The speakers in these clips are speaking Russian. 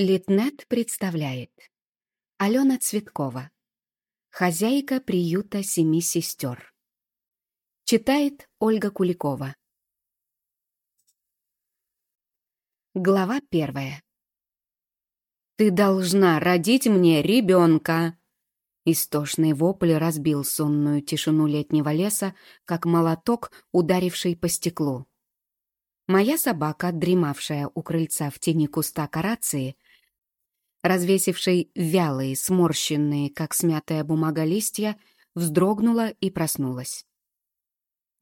Литнет представляет. Алена Цветкова. Хозяйка приюта семи сестер Читает Ольга Куликова. Глава первая. «Ты должна родить мне ребенка!» Истошный вопль разбил сонную тишину летнего леса, как молоток, ударивший по стеклу. Моя собака, дремавшая у крыльца в тени куста карации, развесивший вялые, сморщенные, как смятая бумага листья, вздрогнула и проснулась.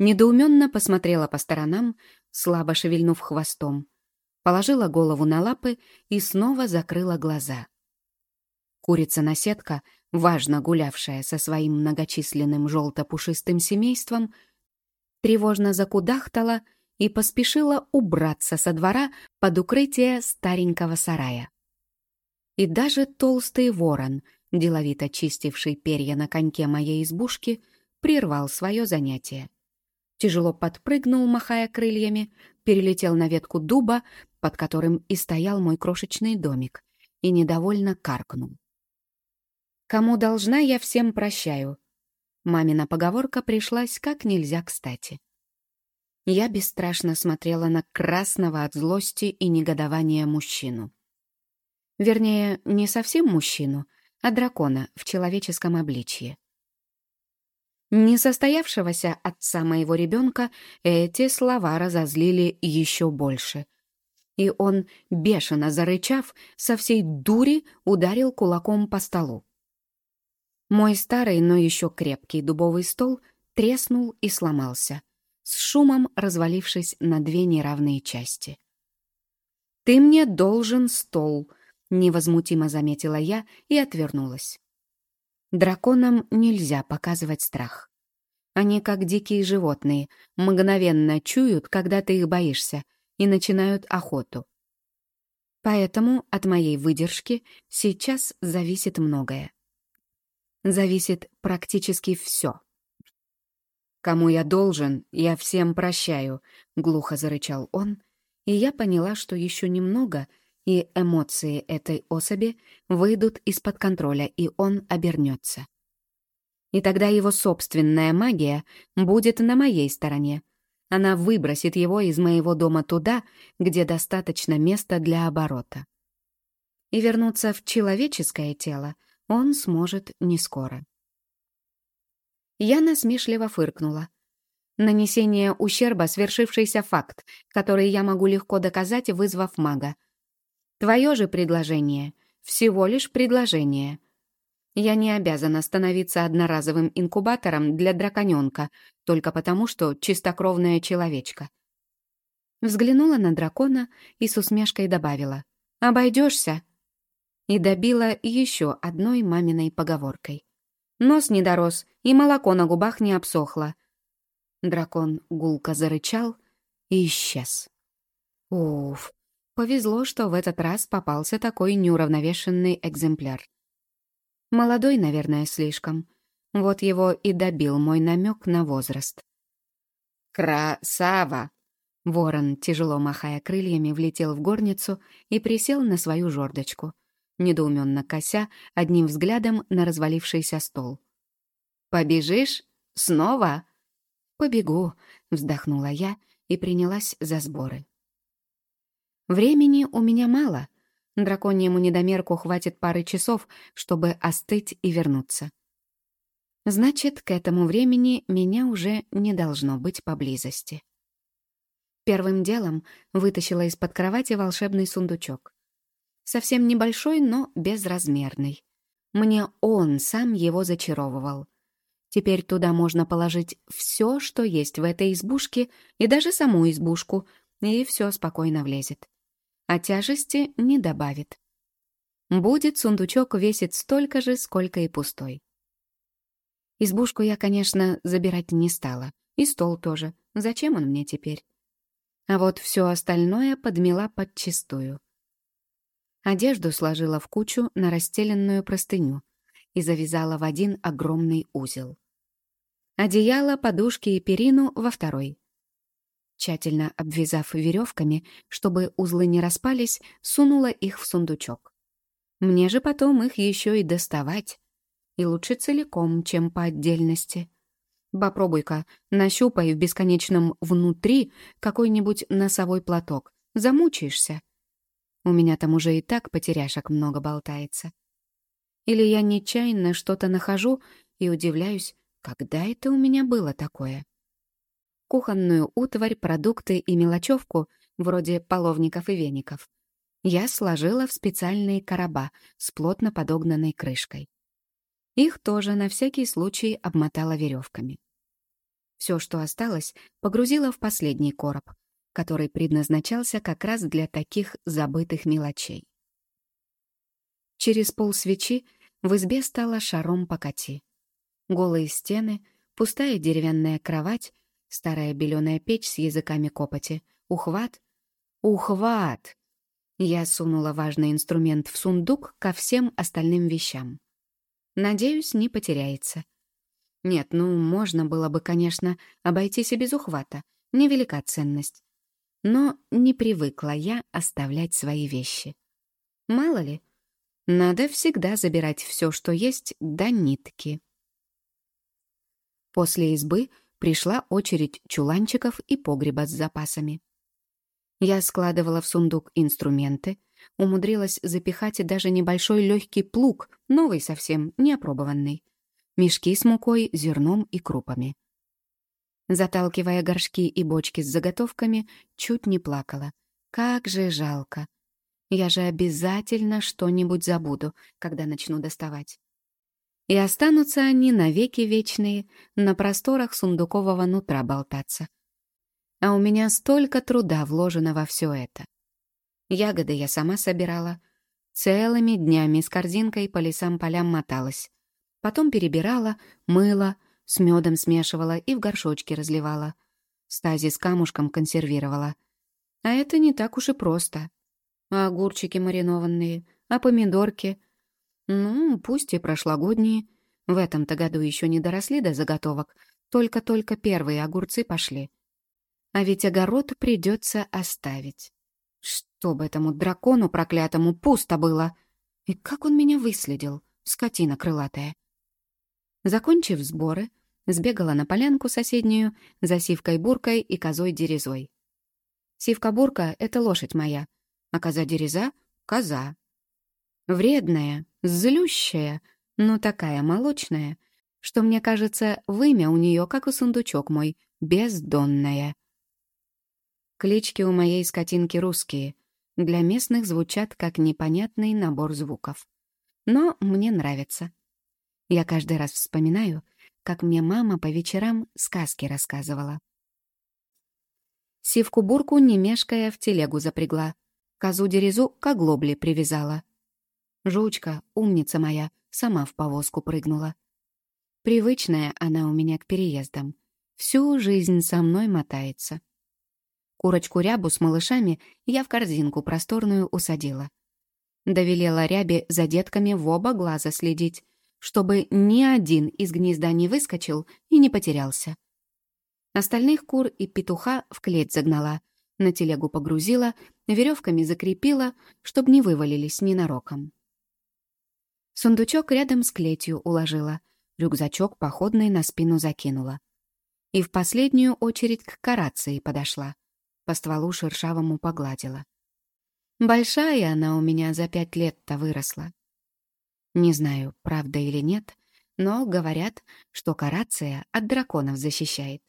Недоуменно посмотрела по сторонам, слабо шевельнув хвостом, положила голову на лапы и снова закрыла глаза. Курица-наседка, важно гулявшая со своим многочисленным желто-пушистым семейством, тревожно закудахтала и поспешила убраться со двора под укрытие старенького сарая. И даже толстый ворон, деловито чистивший перья на коньке моей избушки, прервал свое занятие. Тяжело подпрыгнул, махая крыльями, перелетел на ветку дуба, под которым и стоял мой крошечный домик, и недовольно каркнул. «Кому должна, я всем прощаю». Мамина поговорка пришлась как нельзя кстати. Я бесстрашно смотрела на красного от злости и негодования мужчину. Вернее, не совсем мужчину, а дракона в человеческом обличье. Несостоявшегося отца моего ребенка эти слова разозлили еще больше. И он, бешено зарычав, со всей дури ударил кулаком по столу. Мой старый, но еще крепкий дубовый стол треснул и сломался, с шумом развалившись на две неравные части. «Ты мне должен стол», Невозмутимо заметила я и отвернулась. Драконам нельзя показывать страх. Они, как дикие животные, мгновенно чуют, когда ты их боишься, и начинают охоту. Поэтому от моей выдержки сейчас зависит многое. Зависит практически все. «Кому я должен, я всем прощаю», — глухо зарычал он, и я поняла, что еще немного — и эмоции этой особи выйдут из-под контроля, и он обернется. И тогда его собственная магия будет на моей стороне. Она выбросит его из моего дома туда, где достаточно места для оборота. И вернуться в человеческое тело он сможет не скоро. Я насмешливо фыркнула. Нанесение ущерба — свершившийся факт, который я могу легко доказать, вызвав мага. Твое же предложение — всего лишь предложение. Я не обязана становиться одноразовым инкубатором для драконенка только потому, что чистокровная человечка. Взглянула на дракона и с усмешкой добавила «Обойдешься?» и добила еще одной маминой поговоркой. Нос не дорос, и молоко на губах не обсохло. Дракон гулко зарычал и исчез. Уф, Повезло, что в этот раз попался такой неуравновешенный экземпляр. Молодой, наверное, слишком. Вот его и добил мой намек на возраст. «Красава!» Ворон, тяжело махая крыльями, влетел в горницу и присел на свою жердочку, недоуменно кося одним взглядом на развалившийся стол. «Побежишь? Снова?» «Побегу», — вздохнула я и принялась за сборы. Времени у меня мало. Драконьему недомерку хватит пары часов, чтобы остыть и вернуться. Значит, к этому времени меня уже не должно быть поблизости. Первым делом вытащила из-под кровати волшебный сундучок. Совсем небольшой, но безразмерный. Мне он сам его зачаровывал. Теперь туда можно положить все, что есть в этой избушке, и даже саму избушку, и все спокойно влезет а тяжести не добавит. Будет сундучок весить столько же, сколько и пустой. Избушку я, конечно, забирать не стала. И стол тоже. Зачем он мне теперь? А вот все остальное подмела подчистую. Одежду сложила в кучу на расстеленную простыню и завязала в один огромный узел. Одеяло, подушки и перину во второй. Тщательно обвязав веревками, чтобы узлы не распались, сунула их в сундучок. Мне же потом их еще и доставать. И лучше целиком, чем по отдельности. Попробуй-ка, нащупай в бесконечном внутри какой-нибудь носовой платок. Замучаешься. У меня там уже и так потеряшек много болтается. Или я нечаянно что-то нахожу и удивляюсь, когда это у меня было такое. Кухонную утварь, продукты и мелочевку, вроде половников и веников, я сложила в специальные короба с плотно подогнанной крышкой. Их тоже на всякий случай обмотала веревками. Все, что осталось, погрузила в последний короб, который предназначался как раз для таких забытых мелочей. Через полсвечи в избе стало шаром покати. Голые стены, пустая деревянная кровать, старая беленая печь с языками копоти, ухват. Ухват! Я сунула важный инструмент в сундук ко всем остальным вещам. Надеюсь, не потеряется. Нет, ну, можно было бы, конечно, обойтись и без ухвата. Невелика ценность. Но не привыкла я оставлять свои вещи. Мало ли, надо всегда забирать все, что есть, до нитки. После избы пришла очередь чуланчиков и погреба с запасами. Я складывала в сундук инструменты, умудрилась запихать даже небольшой легкий плуг, новый совсем, неопробованный, мешки с мукой, зерном и крупами. Заталкивая горшки и бочки с заготовками, чуть не плакала. Как же жалко. Я же обязательно что-нибудь забуду, когда начну доставать. И останутся они навеки вечные, на просторах сундукового нутра болтаться. А у меня столько труда вложено во все это. Ягоды я сама собирала. Целыми днями с корзинкой по лесам-полям моталась. Потом перебирала, мыла, с медом смешивала и в горшочки разливала. Стази с камушком консервировала. А это не так уж и просто. А огурчики маринованные, а помидорки. Ну, пусть и прошлогодние. В этом-то году еще не доросли до заготовок. Только-только первые огурцы пошли. А ведь огород придется оставить. Чтобы этому дракону проклятому пусто было. И как он меня выследил, скотина крылатая. Закончив сборы, сбегала на полянку соседнюю за сивкой-буркой и козой-дерезой. Сивка-бурка — это лошадь моя, а коза-дереза — коза. Вредная, злющая, но такая молочная, что, мне кажется, вымя у нее, как и сундучок мой, бездонная. Клички у моей скотинки русские. Для местных звучат как непонятный набор звуков. Но мне нравится. Я каждый раз вспоминаю, как мне мама по вечерам сказки рассказывала. Сивку-бурку, не мешкая, в телегу запрягла. Козу-дерезу к оглобле привязала. Жучка, умница моя, сама в повозку прыгнула. Привычная она у меня к переездам. Всю жизнь со мной мотается. Курочку рябу с малышами я в корзинку просторную усадила. Довелела рябе за детками в оба глаза следить, чтобы ни один из гнезда не выскочил и не потерялся. Остальных кур и петуха в клеть загнала, на телегу погрузила, веревками закрепила, чтобы не вывалились ненароком. Сундучок рядом с клетью уложила, рюкзачок походный на спину закинула. И в последнюю очередь к карации подошла — по стволу шершавому погладила. Большая она у меня за пять лет-то выросла. Не знаю, правда или нет, но говорят, что карация от драконов защищает.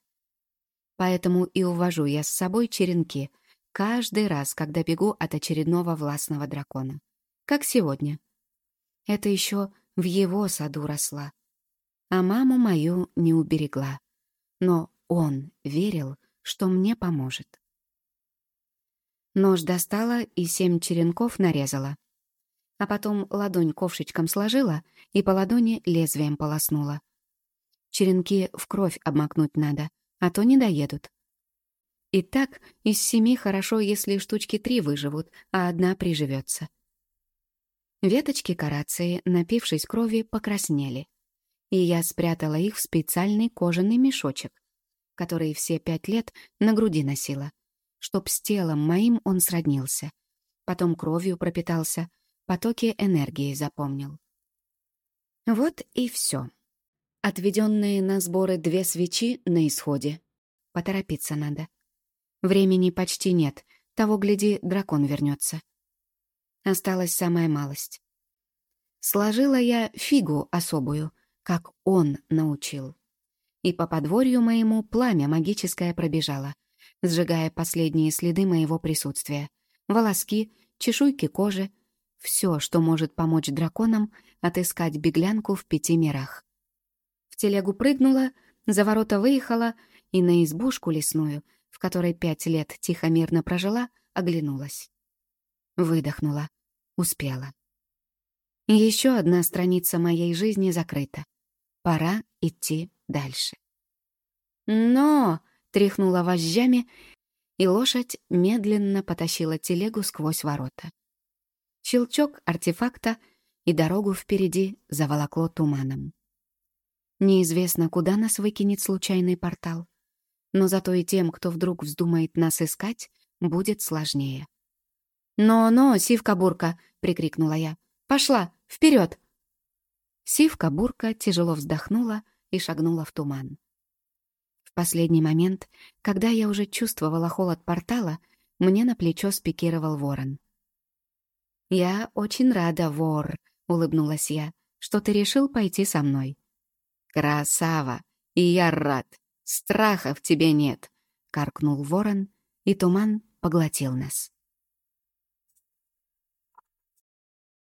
Поэтому и увожу я с собой черенки каждый раз, когда бегу от очередного властного дракона. Как сегодня. Это еще в его саду росла. А маму мою не уберегла. Но он верил, что мне поможет. Нож достала и семь черенков нарезала. А потом ладонь ковшичком сложила и по ладони лезвием полоснула. Черенки в кровь обмакнуть надо, а то не доедут. И так из семи хорошо, если штучки три выживут, а одна приживется. Веточки карации, напившись крови, покраснели. И я спрятала их в специальный кожаный мешочек. который все пять лет на груди носила, чтоб с телом моим он сроднился. Потом кровью пропитался, потоки энергии запомнил. Вот и все. Отведенные на сборы две свечи на исходе. Поторопиться надо. Времени почти нет, того, гляди, дракон вернется. Осталась самая малость. Сложила я фигу особую, как он научил. И по подворью моему пламя магическое пробежало, сжигая последние следы моего присутствия. Волоски, чешуйки кожи, все, что может помочь драконам отыскать беглянку в пяти мирах. В телегу прыгнула, за ворота выехала и на избушку лесную, в которой пять лет тихо-мирно прожила, оглянулась. Выдохнула. Успела. Еще одна страница моей жизни закрыта. Пора идти дальше. «Но!» — тряхнула вожжами, и лошадь медленно потащила телегу сквозь ворота. Щелчок артефакта, и дорогу впереди заволокло туманом. Неизвестно, куда нас выкинет случайный портал, но зато и тем, кто вдруг вздумает нас искать, будет сложнее. «Но-но, сивка-бурка!» — прикрикнула я. «Пошла! Вперед!» Сивка-бурка тяжело вздохнула и шагнула в туман. В последний момент, когда я уже чувствовала холод портала, мне на плечо спикировал ворон. «Я очень рада, вор», — улыбнулась я, — «что ты решил пойти со мной». «Красава! И я рад! Страха в тебе нет!» — каркнул ворон, и туман поглотил нас.